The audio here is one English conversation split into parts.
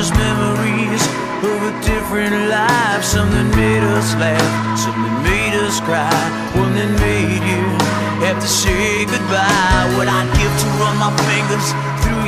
just memories of a different life. Something made us laugh, something made us cry, one that made you have to say goodbye. What I'd give to run my fingers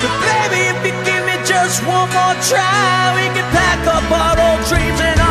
But baby, if you give me just one more try, we can pack up our old dreams and